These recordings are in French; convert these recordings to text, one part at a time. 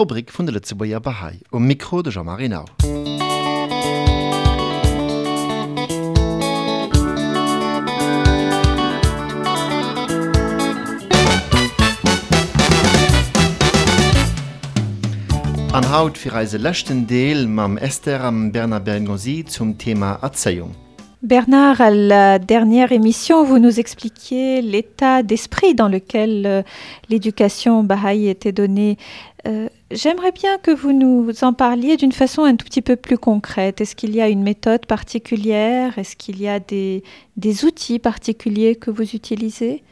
Trobrik vun de Letzebauier Bahai um Mikro de Jean-Marie Nau. An Haut fir reise lächten Deel mam Esther am Bernard Bergosi zum Thema Erzeihung. Bernard, à la dernière émission, vous nous expliquiez l'état d'esprit dans lequel euh, l'éducation Baha'i était donnée. Euh, J'aimerais bien que vous nous en parliez d'une façon un tout petit peu plus concrète. Est-ce qu'il y a une méthode particulière? Est-ce qu'il y a des, des outils particuliers que vous utilisez?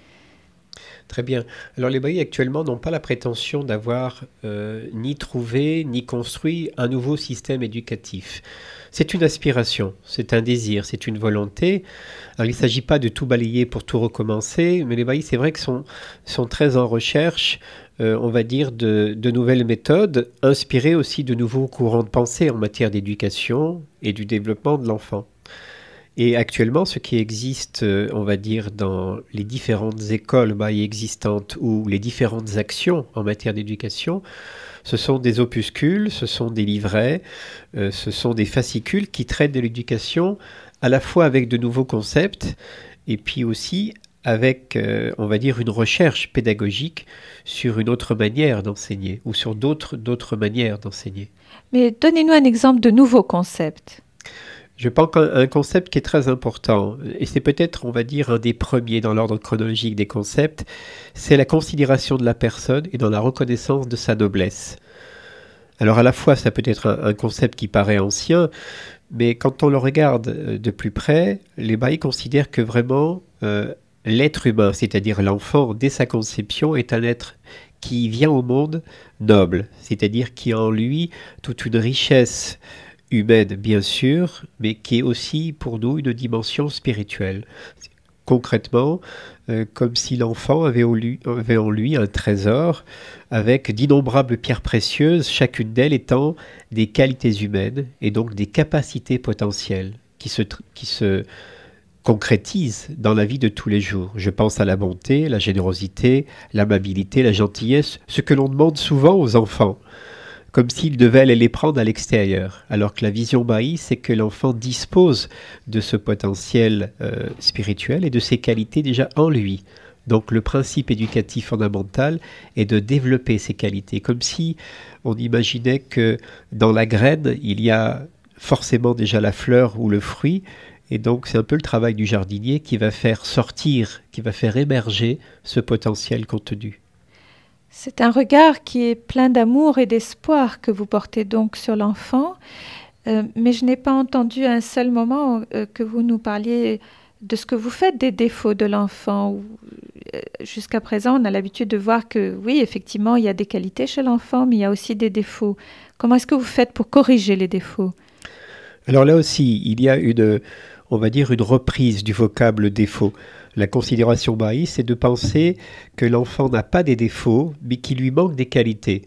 Très bien. Alors les Bahis actuellement n'ont pas la prétention d'avoir euh, ni trouvé ni construit un nouveau système éducatif. C'est une aspiration, c'est un désir, c'est une volonté. Alors il ne s'agit pas de tout balayer pour tout recommencer, mais les Bahis c'est vrai que sont, sont très en recherche, euh, on va dire, de, de nouvelles méthodes, inspirées aussi de nouveaux courants de pensée en matière d'éducation et du développement de l'enfant. Et actuellement, ce qui existe, euh, on va dire, dans les différentes écoles existantes ou les différentes actions en matière d'éducation, ce sont des opuscules, ce sont des livrets, euh, ce sont des fascicules qui traitent de l'éducation à la fois avec de nouveaux concepts et puis aussi avec, euh, on va dire, une recherche pédagogique sur une autre manière d'enseigner ou sur d'autres manières d'enseigner. Mais donnez-nous un exemple de nouveaux concepts. Je pense qu'un concept qui est très important, et c'est peut-être, on va dire, un des premiers dans l'ordre chronologique des concepts, c'est la considération de la personne et dans la reconnaissance de sa noblesse. Alors à la fois, ça peut être un, concept qui paraît ancien, mais quand on le regarde euh, de plus près, les Baïs considèrent que vraiment euh, l'être humain, c'est-à-dire l'enfant, dès sa conception, est un être qui vient au monde noble, c'est-à-dire qui a en lui toute une richesse humaine bien sûr, mais qui est aussi pour nous une dimension spirituelle. Concrètement, euh, comme si l'enfant avait, en lui un trésor avec d'innombrables pierres précieuses, chacune d'elles étant des qualités humaines et donc des capacités potentielles qui se, qui se concrétisent dans la vie de tous les jours. Je pense à la bonté, la générosité, l'amabilité, la gentillesse, ce que l'on demande souvent aux enfants comme s'il devait aller les prendre à l'extérieur. Alors que la vision Baï, c'est que l'enfant dispose de ce potentiel euh, spirituel et de ses qualités déjà en lui. Donc le principe éducatif fondamental est de développer ces qualités, comme si on imaginait que dans la graine, il y a forcément déjà la fleur ou le fruit, et donc c'est un peu le travail du jardinier qui va faire sortir, qui va faire émerger ce potentiel contenu. C'est un regard qui est plein d'amour et d'espoir que vous portez donc sur l'enfant, euh, mais je n'ai pas entendu un seul moment euh, que vous nous parliez de ce que vous faites des défauts de l'enfant. Euh, jusqu'à présent, on a l'habitude de voir que oui, effectivement, il y a des qualités chez l'enfant, mais il y a aussi des défauts. Comment est-ce que vous faites pour corriger les défauts? Alors là aussi, il y a une, on va dire, une reprise du vocable défaut. La considération Baï, c'est de penser que l'enfant n'a pas des défauts, mais qu'il lui manque des qualités.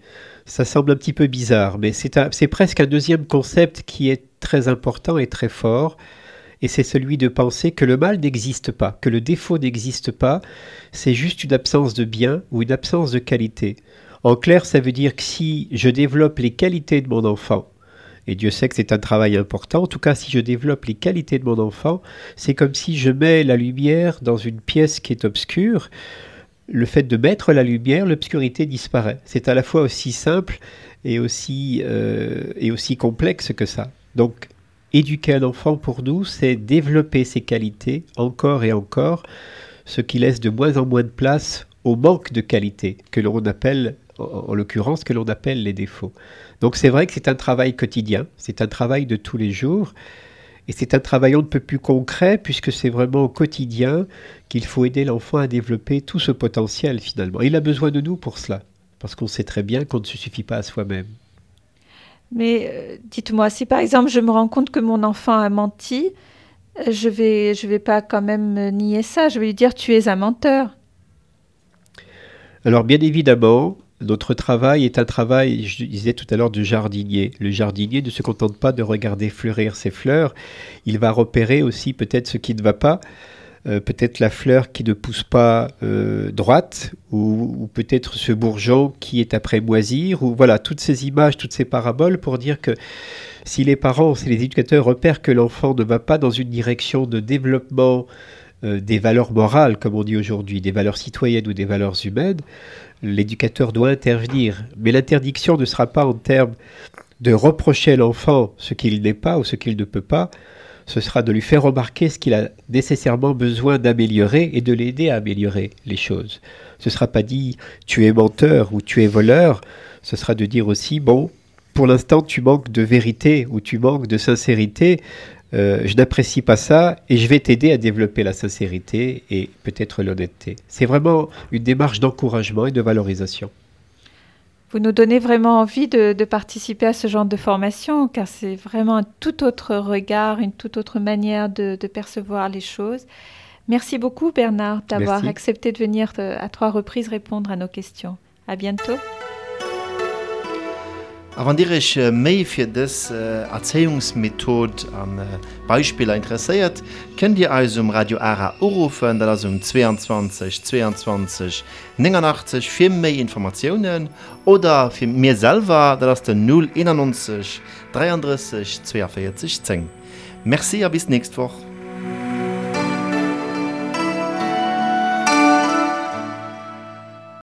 Ça semble un petit peu bizarre, mais c'est presque un deuxième concept qui est très important et très fort, et c'est celui de penser que le mal n'existe pas, que le défaut n'existe pas, c'est juste une absence de bien ou une absence de qualité. En clair, ça veut dire que si je développe les qualités de mon enfant, et Dieu sait que c'est un travail important. En tout cas, si je développe les qualités de mon enfant, c'est comme si je mets la lumière dans une pièce qui est obscure. Le fait de mettre la lumière, l'obscurité disparaît. C'est à la fois aussi simple et aussi, euh, et aussi complexe que ça. Donc, éduquer un enfant pour nous, c'est développer ses qualités encore et encore, ce qui laisse de moins en moins de place au manque de qualité que l'on appelle, en l'occurrence, que l'on appelle les défauts. Donc c'est vrai que c'est un travail quotidien, c'est un travail de tous les jours, et c'est un travail un peu plus concret puisque c'est vraiment au quotidien qu'il faut aider l'enfant à développer tout ce potentiel finalement. Il a besoin de nous pour cela, parce qu'on sait très bien qu'on ne se suffit pas à soi-même. Mais euh, dites-moi, si par exemple je me rends compte que mon enfant a menti, euh, je vais, je vais pas quand même nier ça, je vais lui dire tu es un menteur. Alors bien évidemment, notre travail est un travail, je disais tout à l'heure, de jardinier. Le jardinier ne se contente pas de regarder fleurir ses fleurs, il va repérer aussi peut-être ce qui ne va pas. euh, peut-être la fleur qui ne pousse pas euh, droite, ou, ou peut-être ce bourgeon qui est après moisir, ou voilà, toutes ces images, toutes ces paraboles pour dire que si les parents, si les éducateurs repèrent que l'enfant ne va pas dans une direction de développement euh, des valeurs morales, comme on dit aujourd'hui, des valeurs citoyennes ou des valeurs humaines, l'éducateur doit intervenir. Mais l'interdiction ne sera pas en termes de reprocher à l'enfant ce qu'il n'est pas ou ce qu'il ne peut pas, ce sera de lui faire remarquer ce qu'il a nécessairement besoin d'améliorer et de l'aider à améliorer les choses. Ce ne sera pas dit tu es menteur ou tu es voleur, ce sera de dire aussi bon, pour l'instant tu manques de vérité ou tu manques de sincérité, euh, je n'apprécie pas ça et je vais t'aider à développer la sincérité et peut-être l'honnêteté. C'est vraiment une démarche d'encouragement et de valorisation. Vous nous donnez vraiment envie de, de, participer à ce genre de formation, car c'est vraiment un tout autre regard, une toute autre manière de, de percevoir les choses. Merci beaucoup Bernard d'avoir accepté de venir euh, à trois reprises répondre à nos questions. À bientôt. Wann Dich äh, méi fir des äh, Erzeungsmethod an äh, Beispieler interesseiert, kennt Dir als um Radio Ara Urufen, dat ass um 22 22 89 fir méi Informationoen oder fir mirselver, dat ass den 091 33 42 10. Merci a bis nächst woch.